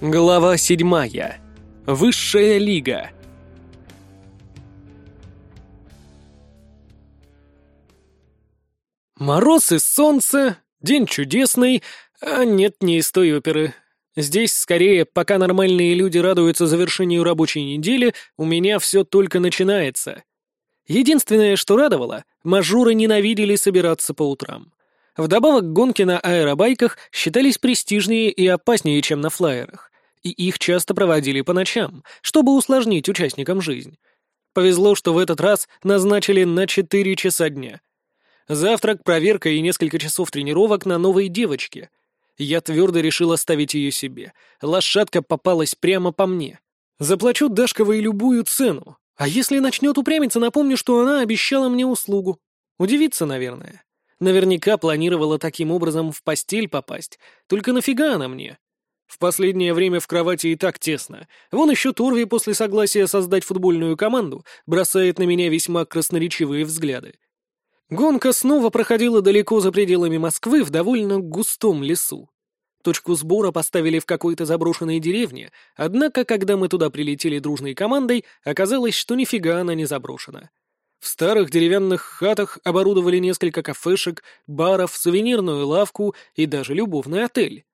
Глава седьмая. Высшая лига. Мороз и солнце, день чудесный, а нет, не из той оперы. Здесь, скорее, пока нормальные люди радуются завершению рабочей недели, у меня все только начинается. Единственное, что радовало, мажоры ненавидели собираться по утрам. Вдобавок гонки на аэробайках считались престижнее и опаснее, чем на флайерах, и их часто проводили по ночам, чтобы усложнить участникам жизнь. Повезло, что в этот раз назначили на 4 часа дня. Завтрак, проверка и несколько часов тренировок на новой девочке. Я твердо решил оставить ее себе. Лошадка попалась прямо по мне. Заплачу Дашковой любую цену. А если начнет упрямиться, напомню, что она обещала мне услугу. Удивится, наверное. Наверняка планировала таким образом в постель попасть. Только нафига она мне? В последнее время в кровати и так тесно. Вон еще Торви после согласия создать футбольную команду бросает на меня весьма красноречивые взгляды. Гонка снова проходила далеко за пределами Москвы в довольно густом лесу. Точку сбора поставили в какой-то заброшенной деревне, однако, когда мы туда прилетели дружной командой, оказалось, что нифига она не заброшена. В старых деревянных хатах оборудовали несколько кафешек, баров, сувенирную лавку и даже любовный отель.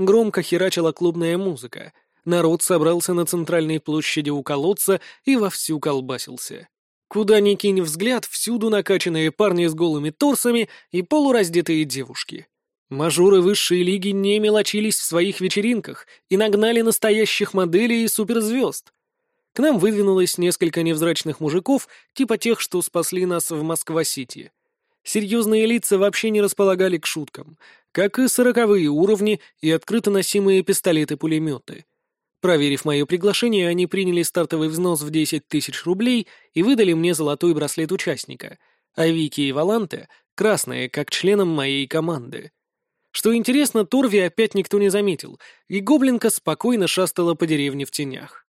Громко херачила клубная музыка. Народ собрался на центральной площади у колодца и вовсю колбасился. Куда ни кинь взгляд, всюду накачанные парни с голыми торсами и полураздетые девушки. Мажоры высшей лиги не мелочились в своих вечеринках и нагнали настоящих моделей и суперзвезд. К нам выдвинулось несколько невзрачных мужиков, типа тех, что спасли нас в Москва-Сити. Серьезные лица вообще не располагали к шуткам, как и сороковые уровни и открыто носимые пистолеты-пулеметы. Проверив мое приглашение, они приняли стартовый взнос в 10 тысяч рублей и выдали мне золотой браслет участника, а Вики и Валанте — красные, как членам моей команды. Что интересно, Торви опять никто не заметил, и Гоблинка спокойно шастала по деревне в тенях.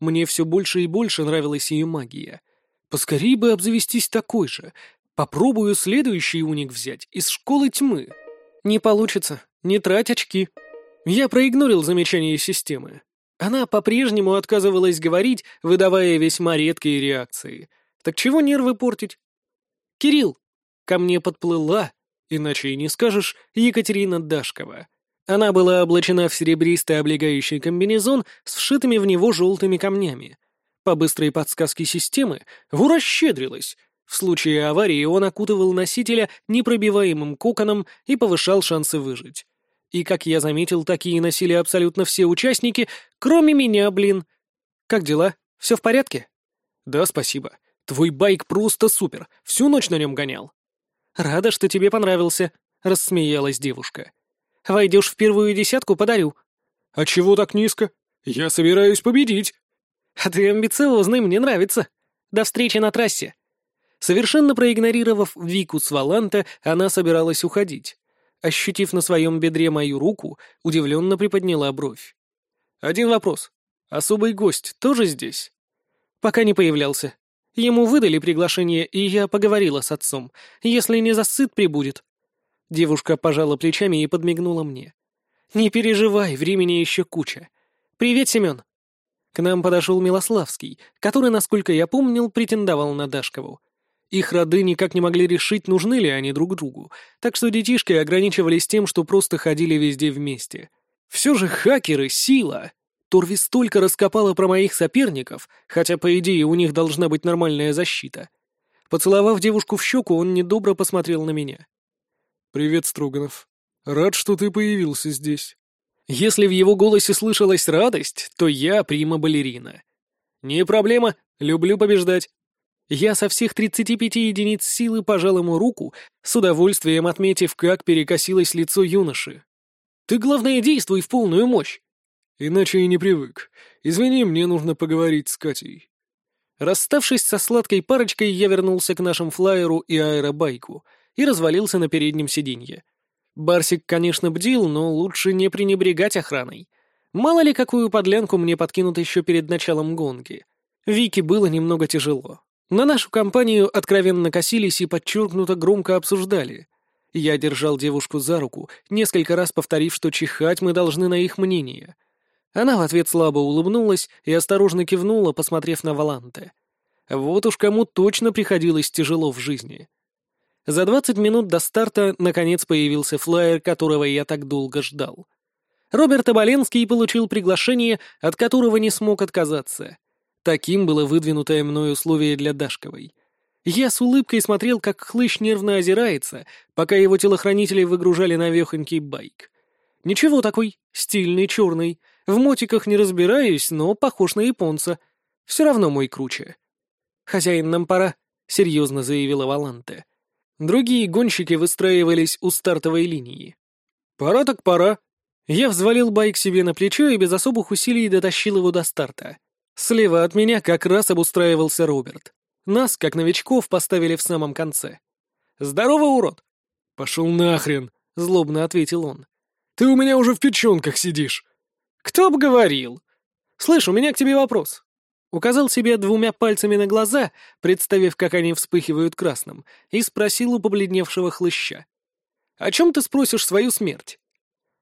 Мне все больше и больше нравилась ее магия. Поскорей бы обзавестись такой же. Попробую следующий уник взять из школы тьмы. Не получится. Не трать очки. Я проигнорил замечание системы. Она по-прежнему отказывалась говорить, выдавая весьма редкие реакции. Так чего нервы портить? «Кирилл!» Ко мне подплыла, иначе и не скажешь, Екатерина Дашкова. Она была облачена в серебристый облегающий комбинезон с вшитыми в него желтыми камнями. По быстрой подсказке системы Вура щедрилась. В случае аварии он окутывал носителя непробиваемым коконом и повышал шансы выжить. И, как я заметил, такие носили абсолютно все участники, кроме меня, блин. Как дела? Все в порядке? Да, спасибо. Твой байк просто супер. Всю ночь на нем гонял. Рада, что тебе понравился, рассмеялась девушка. Войдешь в первую десятку, подарю». «А чего так низко? Я собираюсь победить». «А ты амбициозный, мне нравится. До встречи на трассе». Совершенно проигнорировав Вику с Валанта, она собиралась уходить. Ощутив на своем бедре мою руку, удивленно приподняла бровь. «Один вопрос. Особый гость тоже здесь?» «Пока не появлялся. Ему выдали приглашение, и я поговорила с отцом. Если не засыт, прибудет. Девушка пожала плечами и подмигнула мне. «Не переживай, времени еще куча. Привет, Семен!» К нам подошел Милославский, который, насколько я помнил, претендовал на Дашкову. Их роды никак не могли решить, нужны ли они друг другу, так что детишки ограничивались тем, что просто ходили везде вместе. Все же хакеры — сила. Торви столько раскопала про моих соперников, хотя, по идее, у них должна быть нормальная защита. Поцеловав девушку в щеку, он недобро посмотрел на меня. «Привет, Строганов. Рад, что ты появился здесь». Если в его голосе слышалась радость, то я прима-балерина. «Не проблема, люблю побеждать». Я со всех 35 единиц силы пожал ему руку, с удовольствием отметив, как перекосилось лицо юноши. «Ты, главное, действуй в полную мощь!» «Иначе и не привык. Извини, мне нужно поговорить с Катей». Расставшись со сладкой парочкой, я вернулся к нашему флайеру и аэробайку — и развалился на переднем сиденье. Барсик, конечно, бдил, но лучше не пренебрегать охраной. Мало ли, какую подлянку мне подкинут еще перед началом гонки. Вике было немного тяжело. На нашу компанию откровенно косились и подчеркнуто громко обсуждали. Я держал девушку за руку, несколько раз повторив, что чихать мы должны на их мнение. Она в ответ слабо улыбнулась и осторожно кивнула, посмотрев на Валанте. Вот уж кому точно приходилось тяжело в жизни. За 20 минут до старта наконец появился флаер, которого я так долго ждал. Роберт Оболенский получил приглашение, от которого не смог отказаться. Таким было выдвинутое мной условие для Дашковой. Я с улыбкой смотрел, как хлыщ нервно озирается, пока его телохранители выгружали навехонький байк. Ничего такой, стильный, черный. В мотиках не разбираюсь, но похож на японца. Все равно мой круче. «Хозяин, нам пора», — серьезно заявила Валанте. Другие гонщики выстраивались у стартовой линии. «Пора так пора». Я взвалил байк себе на плечо и без особых усилий дотащил его до старта. Слева от меня как раз обустраивался Роберт. Нас, как новичков, поставили в самом конце. «Здорово, урод!» «Пошел нахрен!» — злобно ответил он. «Ты у меня уже в печенках сидишь!» «Кто бы говорил!» «Слышь, у меня к тебе вопрос!» Указал себе двумя пальцами на глаза, представив, как они вспыхивают красным, и спросил у побледневшего хлыща. «О чем ты спросишь свою смерть?»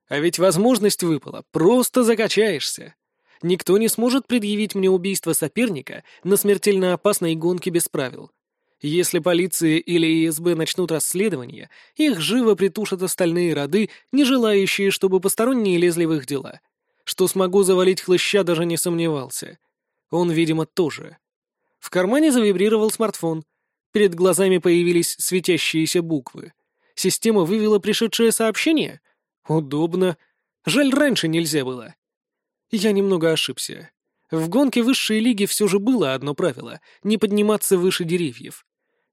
«А ведь возможность выпала, просто закачаешься!» Никто не сможет предъявить мне убийство соперника на смертельно опасной гонке без правил. Если полиция или ИСБ начнут расследование, их живо притушат остальные роды, не желающие, чтобы посторонние лезли в их дела. Что смогу завалить хлыща, даже не сомневался. Он, видимо, тоже. В кармане завибрировал смартфон. Перед глазами появились светящиеся буквы. Система вывела пришедшее сообщение? Удобно. Жаль, раньше нельзя было. Я немного ошибся. В гонке высшей лиги все же было одно правило — не подниматься выше деревьев.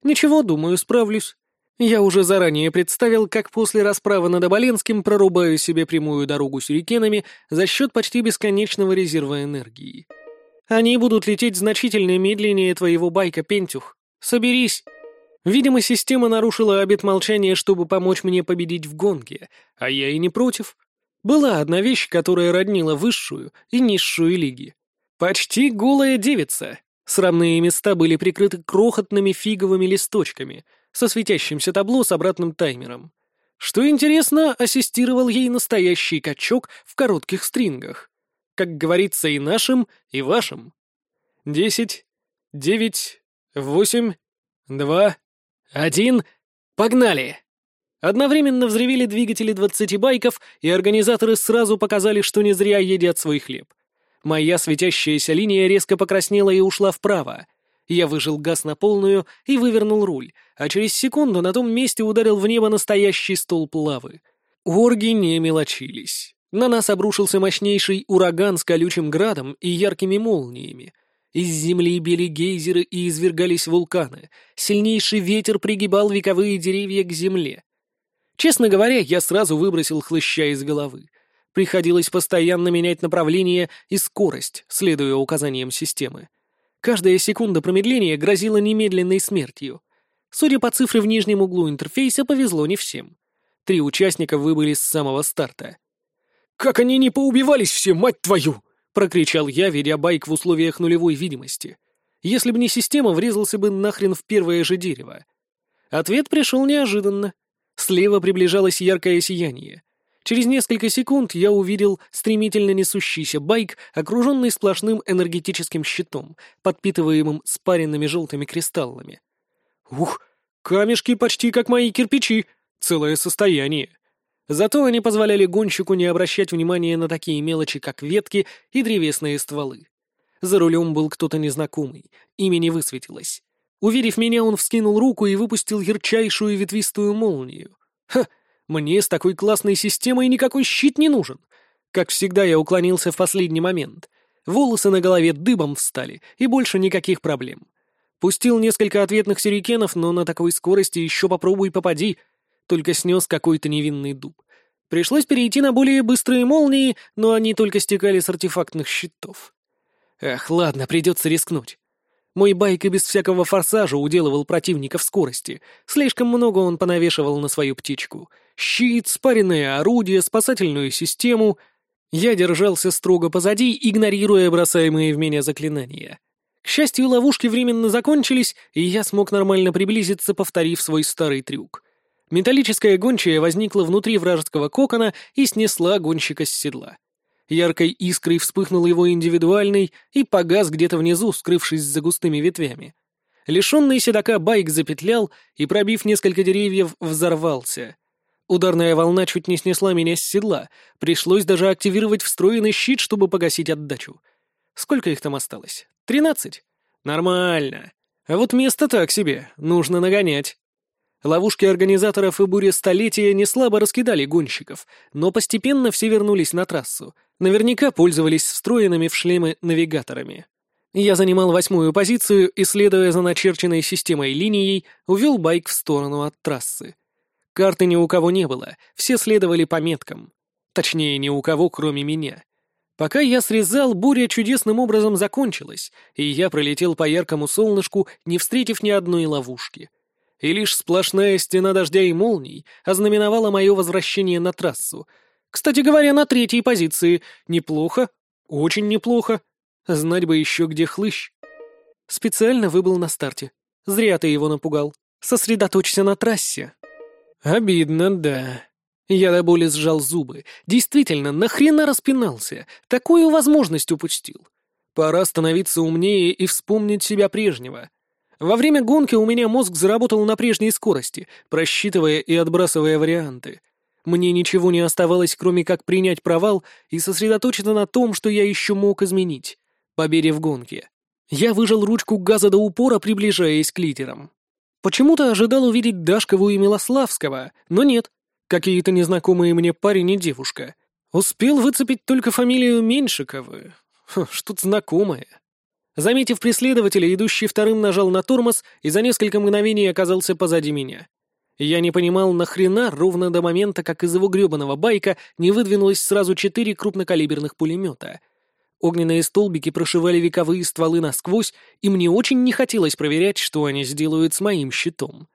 Ничего, думаю, справлюсь. Я уже заранее представил, как после расправы над Оболенским прорубаю себе прямую дорогу сюрикенами за счет почти бесконечного резерва энергии. Они будут лететь значительно медленнее твоего байка, Пентюх. Соберись. Видимо, система нарушила обет молчания, чтобы помочь мне победить в гонке, а я и не против. Была одна вещь, которая роднила высшую и низшую лиги. Почти голая девица. Срамные места были прикрыты крохотными фиговыми листочками со светящимся табло с обратным таймером. Что интересно, ассистировал ей настоящий качок в коротких стрингах. Как говорится и нашим, и вашим. Десять, девять, восемь, два, один. Погнали! Одновременно взревели двигатели двадцати байков, и организаторы сразу показали, что не зря едят свой хлеб. Моя светящаяся линия резко покраснела и ушла вправо. Я выжил газ на полную и вывернул руль, а через секунду на том месте ударил в небо настоящий столб лавы. Орги не мелочились. На нас обрушился мощнейший ураган с колючим градом и яркими молниями. Из земли били гейзеры и извергались вулканы. Сильнейший ветер пригибал вековые деревья к земле. Честно говоря, я сразу выбросил хлыща из головы. Приходилось постоянно менять направление и скорость, следуя указаниям системы. Каждая секунда промедления грозила немедленной смертью. Судя по цифре в нижнем углу интерфейса, повезло не всем. Три участника выбыли с самого старта. «Как они не поубивались все, мать твою!» — прокричал я, ведя байк в условиях нулевой видимости. Если бы не система, врезался бы нахрен в первое же дерево. Ответ пришел неожиданно. Слева приближалось яркое сияние. Через несколько секунд я увидел стремительно несущийся байк, окруженный сплошным энергетическим щитом, подпитываемым спаренными желтыми кристаллами. Ух, камешки почти как мои кирпичи, целое состояние. Зато они позволяли гонщику не обращать внимания на такие мелочи, как ветки и древесные стволы. За рулем был кто-то незнакомый, имя не высветилось. Увидев меня, он вскинул руку и выпустил ярчайшую ветвистую молнию. Ха! Мне с такой классной системой никакой щит не нужен. Как всегда, я уклонился в последний момент. Волосы на голове дыбом встали, и больше никаких проблем. Пустил несколько ответных сюрикенов, но на такой скорости еще попробуй попади. Только снес какой-то невинный дуб. Пришлось перейти на более быстрые молнии, но они только стекали с артефактных щитов. Эх, ладно, придется рискнуть. Мой байк и без всякого форсажа уделывал противника в скорости. Слишком много он понавешивал на свою птичку. Щит, спаренное орудие, спасательную систему. Я держался строго позади, игнорируя бросаемые в меня заклинания. К счастью, ловушки временно закончились, и я смог нормально приблизиться, повторив свой старый трюк. Металлическая гончая возникла внутри вражеского кокона и снесла гонщика с седла. Яркой искрой вспыхнул его индивидуальный и погас где-то внизу, скрывшись за густыми ветвями. Лишенный седока байк запетлял и, пробив несколько деревьев, взорвался. Ударная волна чуть не снесла меня с седла, пришлось даже активировать встроенный щит, чтобы погасить отдачу. Сколько их там осталось? Тринадцать? Нормально. А вот место так себе, нужно нагонять. Ловушки организаторов и буря столетия не слабо раскидали гонщиков, но постепенно все вернулись на трассу. Наверняка пользовались встроенными в шлемы навигаторами. Я занимал восьмую позицию и, следуя за начерченной системой линией, увел байк в сторону от трассы. Карты ни у кого не было, все следовали по меткам. Точнее, ни у кого, кроме меня. Пока я срезал, буря чудесным образом закончилась, и я пролетел по яркому солнышку, не встретив ни одной ловушки. И лишь сплошная стена дождя и молний ознаменовала мое возвращение на трассу. Кстати говоря, на третьей позиции. Неплохо. Очень неплохо. Знать бы еще, где хлыщ. Специально выбыл на старте. Зря ты его напугал. Сосредоточься на трассе. Обидно, да. Я до боли сжал зубы. Действительно, нахрена распинался? Такую возможность упустил. Пора становиться умнее и вспомнить себя прежнего. Во время гонки у меня мозг заработал на прежней скорости, просчитывая и отбрасывая варианты. Мне ничего не оставалось, кроме как принять провал и сосредоточиться на том, что я еще мог изменить победе в гонке. Я выжал ручку газа до упора, приближаясь к лидерам. Почему-то ожидал увидеть Дашкову и Милославского, но нет. Какие-то незнакомые мне парень и девушка. Успел выцепить только фамилию Меньшиковы. Что-то знакомое. Заметив преследователя, идущий вторым нажал на тормоз и за несколько мгновений оказался позади меня. Я не понимал, нахрена ровно до момента, как из его гребаного байка не выдвинулось сразу четыре крупнокалиберных пулемета — Огненные столбики прошивали вековые стволы насквозь, и мне очень не хотелось проверять, что они сделают с моим щитом.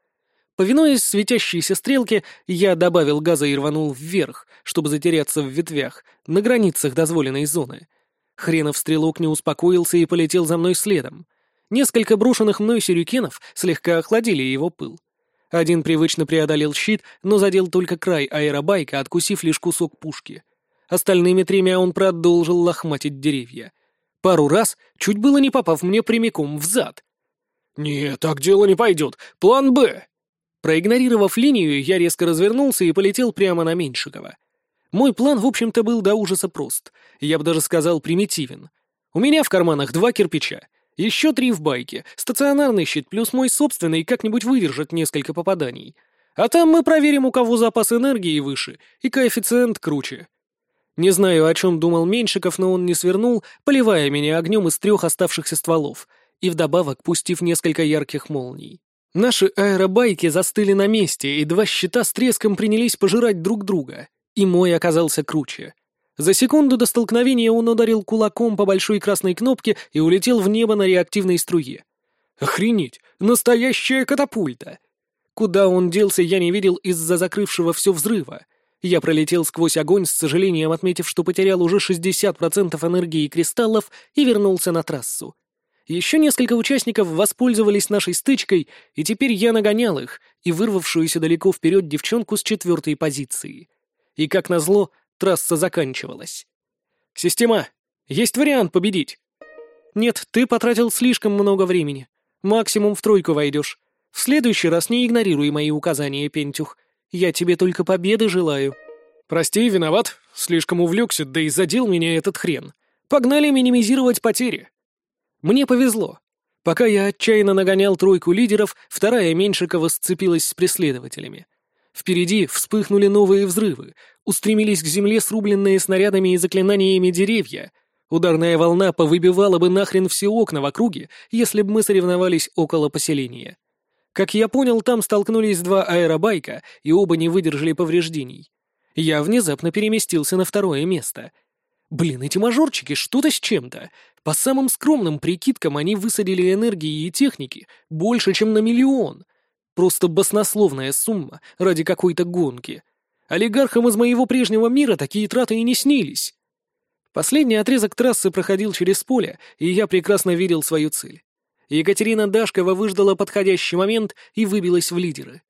Повинуясь светящейся стрелке, я добавил газа и рванул вверх, чтобы затеряться в ветвях, на границах дозволенной зоны. Хренов стрелок не успокоился и полетел за мной следом. Несколько брошенных мной сюрикенов слегка охладили его пыл. Один привычно преодолел щит, но задел только край аэробайка, откусив лишь кусок пушки — Остальными тремя он продолжил лохматить деревья. Пару раз, чуть было не попав мне прямиком в зад. «Нет, так дело не пойдет. План «Б». Проигнорировав линию, я резко развернулся и полетел прямо на Меньшикова. Мой план, в общем-то, был до ужаса прост. Я бы даже сказал, примитивен. У меня в карманах два кирпича, еще три в байке, стационарный щит плюс мой собственный как-нибудь выдержит несколько попаданий. А там мы проверим, у кого запас энергии выше и коэффициент круче. Не знаю, о чем думал Меньшиков, но он не свернул, поливая меня огнем из трех оставшихся стволов и вдобавок пустив несколько ярких молний. Наши аэробайки застыли на месте, и два щита с треском принялись пожирать друг друга, и мой оказался круче. За секунду до столкновения он ударил кулаком по большой красной кнопке и улетел в небо на реактивной струе. Охренеть! Настоящая катапульта! Куда он делся, я не видел из-за закрывшего все взрыва — я пролетел сквозь огонь, с сожалением отметив, что потерял уже 60% энергии кристаллов и вернулся на трассу. Еще несколько участников воспользовались нашей стычкой, и теперь я нагонял их и вырвавшуюся далеко вперед девчонку с четвертой позиции. И, как назло, трасса заканчивалась. «Система, есть вариант победить?» «Нет, ты потратил слишком много времени. Максимум в тройку войдешь. В следующий раз не игнорируй мои указания, Пентюх. Я тебе только победы желаю». «Прости, виноват. Слишком увлекся, да и задел меня этот хрен. Погнали минимизировать потери». Мне повезло. Пока я отчаянно нагонял тройку лидеров, вторая Меньшикова сцепилась с преследователями. Впереди вспыхнули новые взрывы, устремились к земле срубленные снарядами и заклинаниями деревья. Ударная волна повыбивала бы нахрен все окна в округе, если бы мы соревновались около поселения. Как я понял, там столкнулись два аэробайка, и оба не выдержали повреждений. Я внезапно переместился на второе место. Блин, эти мажорчики что-то с чем-то. По самым скромным прикидкам они высадили энергии и техники больше, чем на миллион. Просто баснословная сумма ради какой-то гонки. Олигархам из моего прежнего мира такие траты и не снились. Последний отрезок трассы проходил через поле, и я прекрасно видел свою цель. Екатерина Дашкова выждала подходящий момент и выбилась в лидеры.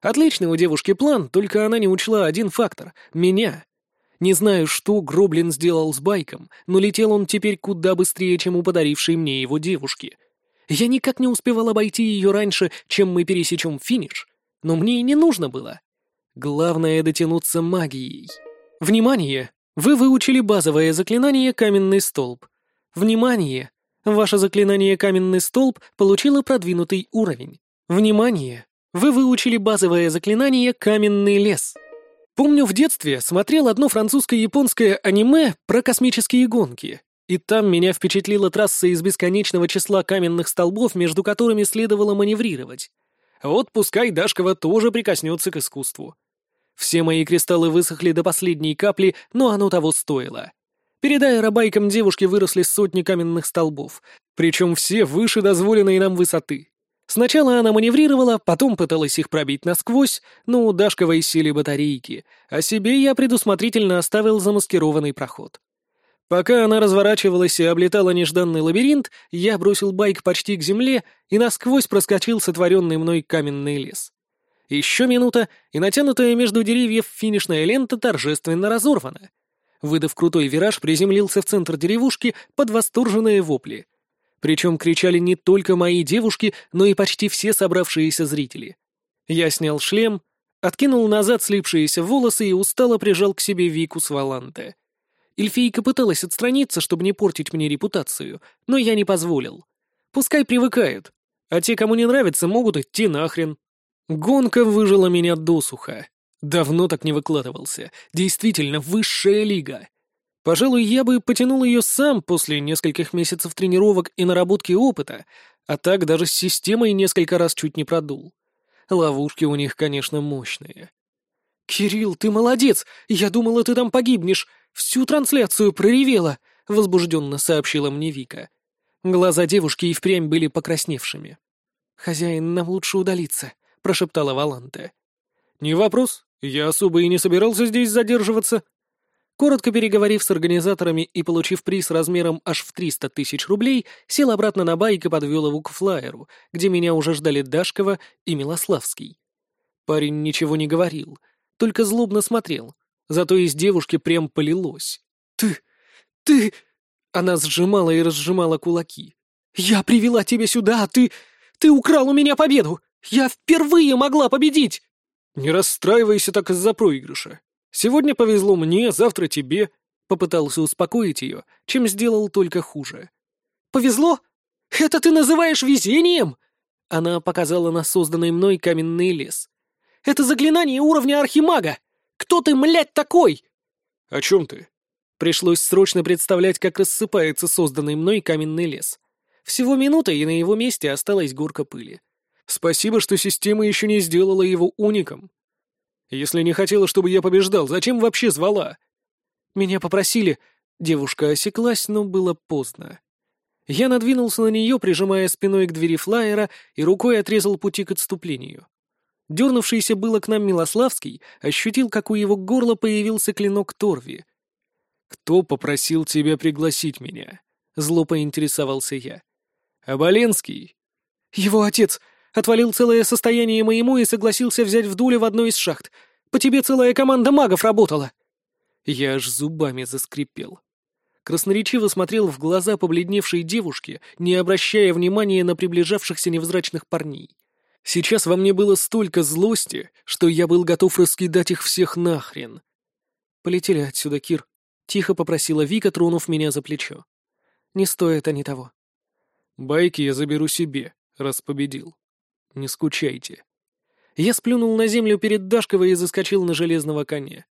Отличный у девушки план, только она не учла один фактор — меня. Не знаю, что Гроблин сделал с байком, но летел он теперь куда быстрее, чем у подарившей мне его девушки. Я никак не успевал обойти ее раньше, чем мы пересечем финиш, но мне и не нужно было. Главное — дотянуться магией. Внимание! Вы выучили базовое заклинание «Каменный столб». Внимание! Ваше заклинание «Каменный столб» получило продвинутый уровень. Внимание! Вы выучили базовое заклинание «Каменный лес». Помню, в детстве смотрел одно французско-японское аниме про космические гонки. И там меня впечатлила трасса из бесконечного числа каменных столбов, между которыми следовало маневрировать. Вот пускай Дашкова тоже прикоснется к искусству. Все мои кристаллы высохли до последней капли, но оно того стоило. Перед аэробайком девушки выросли сотни каменных столбов, причем все выше дозволенной нам высоты. Сначала она маневрировала, потом пыталась их пробить насквозь, но у Дашковой сели батарейки, а себе я предусмотрительно оставил замаскированный проход. Пока она разворачивалась и облетала нежданный лабиринт, я бросил байк почти к земле и насквозь проскочил сотворенный мной каменный лес. Еще минута, и натянутая между деревьев финишная лента торжественно разорвана. Выдав крутой вираж, приземлился в центр деревушки под восторженные вопли. Причем кричали не только мои девушки, но и почти все собравшиеся зрители. Я снял шлем, откинул назад слипшиеся волосы и устало прижал к себе Вику с Валанте. Эльфийка пыталась отстраниться, чтобы не портить мне репутацию, но я не позволил. Пускай привыкают, а те, кому не нравится, могут идти нахрен. Гонка выжила меня досуха. Давно так не выкладывался. Действительно, высшая лига. Пожалуй, я бы потянул ее сам после нескольких месяцев тренировок и наработки опыта, а так даже с системой несколько раз чуть не продул. Ловушки у них, конечно, мощные. «Кирилл, ты молодец! Я думала, ты там погибнешь! Всю трансляцию проревела!» — возбужденно сообщила мне Вика. Глаза девушки и впрямь были покрасневшими. «Хозяин, нам лучше удалиться», прошептала Валанте. «Не вопрос. Я особо и не собирался здесь задерживаться». Коротко переговорив с организаторами и получив приз размером аж в 300 тысяч рублей, сел обратно на байк и подвел его к флайеру, где меня уже ждали Дашкова и Милославский. Парень ничего не говорил, только злобно смотрел, зато из девушки прям полилось. «Ты... ты...» Она сжимала и разжимала кулаки. «Я привела тебя сюда, а ты... ты украл у меня победу! Я впервые могла победить!» «Не расстраивайся так из-за проигрыша. Сегодня повезло мне, завтра тебе», — попытался успокоить ее, чем сделал только хуже. «Повезло? Это ты называешь везением?» Она показала на созданный мной каменный лес. «Это заклинание уровня архимага! Кто ты, млядь, такой?» «О чем ты?» Пришлось срочно представлять, как рассыпается созданный мной каменный лес. Всего минута, и на его месте осталась горка пыли. Спасибо, что система еще не сделала его уником. Если не хотела, чтобы я побеждал, зачем вообще звала? Меня попросили. Девушка осеклась, но было поздно. Я надвинулся на нее, прижимая спиной к двери флайера, и рукой отрезал пути к отступлению. Дернувшийся было к нам Милославский ощутил, как у его горла появился клинок Торви. «Кто попросил тебя пригласить меня?» — зло поинтересовался я. «Оболенский?» «Его отец!» Отвалил целое состояние моему и согласился взять в дуле в одной из шахт. По тебе целая команда магов работала!» Я аж зубами заскрипел. Красноречиво смотрел в глаза побледневшей девушки, не обращая внимания на приближавшихся невзрачных парней. Сейчас во мне было столько злости, что я был готов раскидать их всех нахрен. «Полетели отсюда, Кир», — тихо попросила Вика, тронув меня за плечо. «Не стоит они того». «Байки я заберу себе, раз победил», не скучайте. Я сплюнул на землю перед Дашковой и заскочил на железного коня.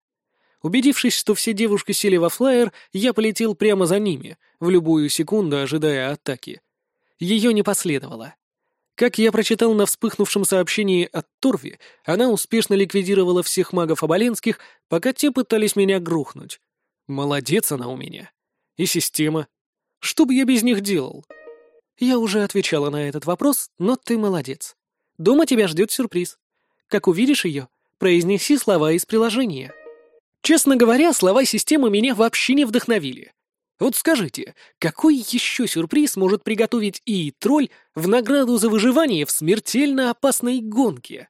Убедившись, что все девушки сели во флайер, я полетел прямо за ними, в любую секунду ожидая атаки. Ее не последовало. Как я прочитал на вспыхнувшем сообщении от Торви, она успешно ликвидировала всех магов Оболенских, пока те пытались меня грохнуть. Молодец она у меня. И система. Что бы я без них делал? Я уже отвечала на этот вопрос, но ты молодец. Дома тебя ждет сюрприз. Как увидишь ее, произнеси слова из приложения. Честно говоря, слова системы меня вообще не вдохновили. Вот скажите, какой еще сюрприз может приготовить и тролль в награду за выживание в смертельно опасной гонке?